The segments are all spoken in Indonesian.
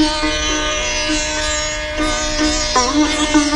Thank you.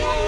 Bye.